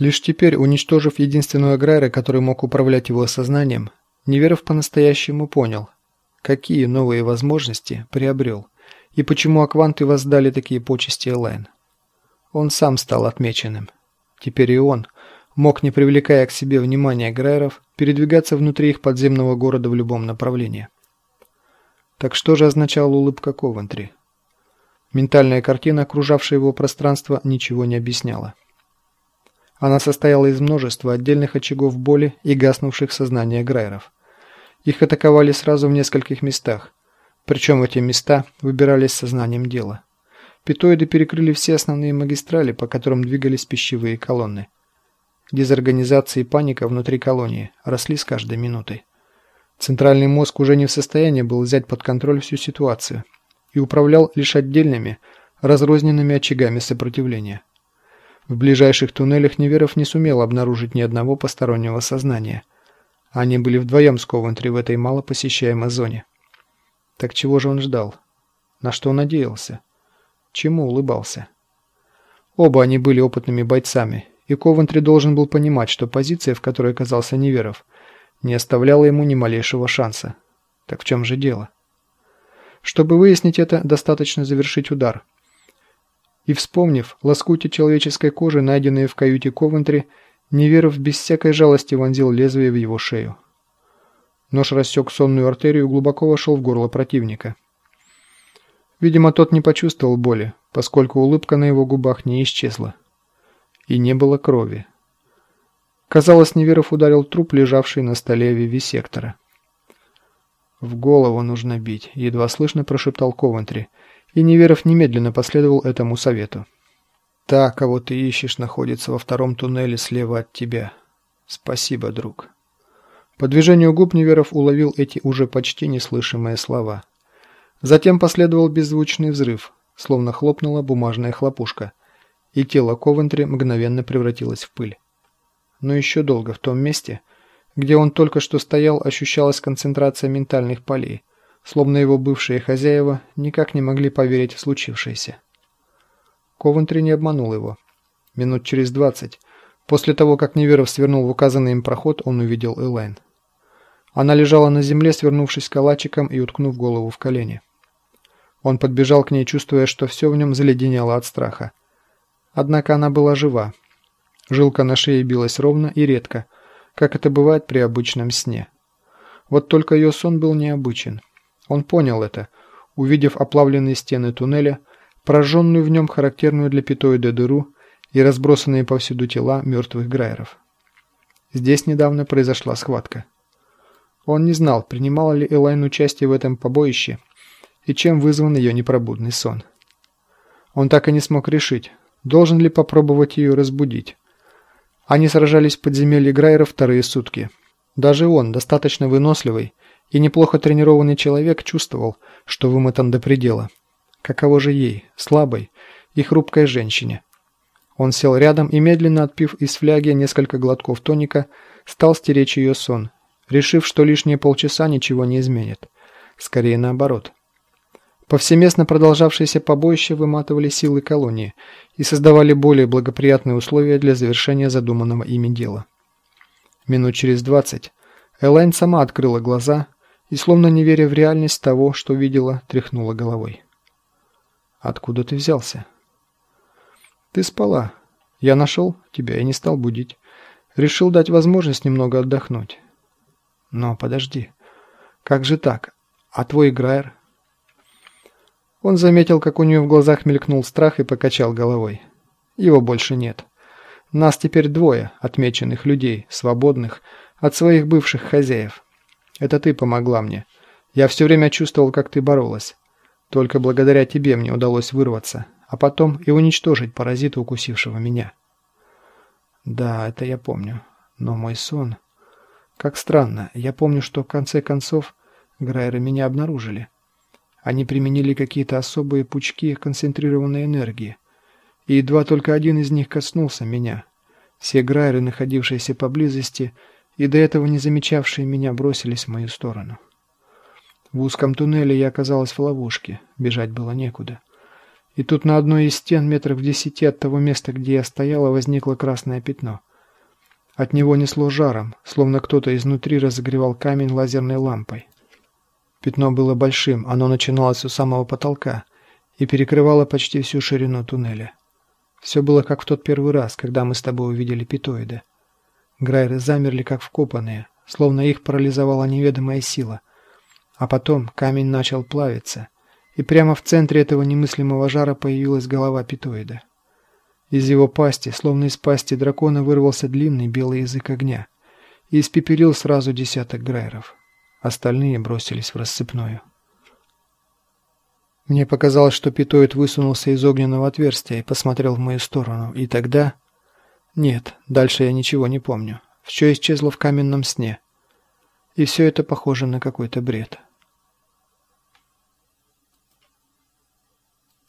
Лишь теперь, уничтожив единственного Грайра, который мог управлять его сознанием, Неверов по-настоящему понял, какие новые возможности приобрел и почему акванты воздали такие почести Элайн. Он сам стал отмеченным. Теперь и он мог, не привлекая к себе внимания Грайров, передвигаться внутри их подземного города в любом направлении. Так что же означала улыбка Ковентри? Ментальная картина, окружавшая его пространство, ничего не объясняла. Она состояла из множества отдельных очагов боли и гаснувших сознания Грайеров. Их атаковали сразу в нескольких местах, причем эти места выбирались сознанием дела. Питоиды перекрыли все основные магистрали, по которым двигались пищевые колонны. Дезорганизация и паника внутри колонии росли с каждой минутой. Центральный мозг уже не в состоянии был взять под контроль всю ситуацию и управлял лишь отдельными, разрозненными очагами сопротивления. В ближайших туннелях Неверов не сумел обнаружить ни одного постороннего сознания. Они были вдвоем с Ковентри в этой малопосещаемой зоне. Так чего же он ждал? На что надеялся? Чему улыбался? Оба они были опытными бойцами, и Ковентри должен был понимать, что позиция, в которой оказался Неверов, не оставляла ему ни малейшего шанса. Так в чем же дело? Чтобы выяснить это, достаточно завершить удар – и вспомнив лоскути человеческой кожи, найденные в каюте Ковентри, Неверов без всякой жалости вонзил лезвие в его шею. Нож рассек сонную артерию и глубоко вошел в горло противника. Видимо, тот не почувствовал боли, поскольку улыбка на его губах не исчезла. И не было крови. Казалось, Неверов ударил труп, лежавший на столе вивисектора. «В голову нужно бить», — едва слышно прошептал Ковентри — и Неверов немедленно последовал этому совету. «Та, кого ты ищешь, находится во втором туннеле слева от тебя. Спасибо, друг». По движению губ Неверов уловил эти уже почти неслышимые слова. Затем последовал беззвучный взрыв, словно хлопнула бумажная хлопушка, и тело Ковентри мгновенно превратилось в пыль. Но еще долго в том месте, где он только что стоял, ощущалась концентрация ментальных полей, словно его бывшие хозяева никак не могли поверить в случившееся. Ковентри не обманул его. Минут через двадцать, после того, как Неверов свернул в указанный им проход, он увидел Элайн. Она лежала на земле, свернувшись калачиком и уткнув голову в колени. Он подбежал к ней, чувствуя, что все в нем заледенело от страха. Однако она была жива. Жилка на шее билась ровно и редко, как это бывает при обычном сне. Вот только ее сон был необычен. Он понял это, увидев оплавленные стены туннеля, прожженную в нем характерную для питоида дыру и разбросанные повсюду тела мертвых грайеров. Здесь недавно произошла схватка. Он не знал, принимала ли Элайн участие в этом побоище и чем вызван ее непробудный сон. Он так и не смог решить, должен ли попробовать ее разбудить. Они сражались в подземелье Грайера вторые сутки. Даже он, достаточно выносливый, и неплохо тренированный человек чувствовал, что вымотан до предела. Каково же ей, слабой и хрупкой женщине? Он сел рядом и, медленно отпив из фляги несколько глотков тоника, стал стеречь ее сон, решив, что лишние полчаса ничего не изменит. Скорее наоборот. Повсеместно продолжавшиеся побоища выматывали силы колонии и создавали более благоприятные условия для завершения задуманного ими дела. Минут через двадцать Элайн сама открыла глаза – и, словно не веря в реальность того, что видела, тряхнула головой. «Откуда ты взялся?» «Ты спала. Я нашел тебя и не стал будить. Решил дать возможность немного отдохнуть». «Но подожди. Как же так? А твой Грайер?» Он заметил, как у нее в глазах мелькнул страх и покачал головой. «Его больше нет. Нас теперь двое, отмеченных людей, свободных от своих бывших хозяев». Это ты помогла мне. Я все время чувствовал, как ты боролась. Только благодаря тебе мне удалось вырваться, а потом и уничтожить паразита, укусившего меня. Да, это я помню. Но мой сон... Как странно. Я помню, что в конце концов Грайеры меня обнаружили. Они применили какие-то особые пучки концентрированной энергии. И едва только один из них коснулся меня. Все Грайеры, находившиеся поблизости, и до этого не замечавшие меня бросились в мою сторону. В узком туннеле я оказалась в ловушке, бежать было некуда. И тут на одной из стен метров в десяти от того места, где я стояла, возникло красное пятно — От него несло жаром, словно кто-то изнутри разогревал камень лазерной лампой. Пятно было большим, оно начиналось у самого потолка и перекрывало почти всю ширину туннеля. Все было как в тот первый раз, когда мы с тобой увидели питоиды. Грайры замерли как вкопанные, словно их парализовала неведомая сила. А потом камень начал плавиться, и прямо в центре этого немыслимого жара появилась голова питоида. Из его пасти, словно из пасти дракона, вырвался длинный белый язык огня и испепелил сразу десяток грайров. Остальные бросились в рассыпную. Мне показалось, что питоид высунулся из огненного отверстия и посмотрел в мою сторону, и тогда... Нет, дальше я ничего не помню. Все исчезло в каменном сне. И все это похоже на какой-то бред.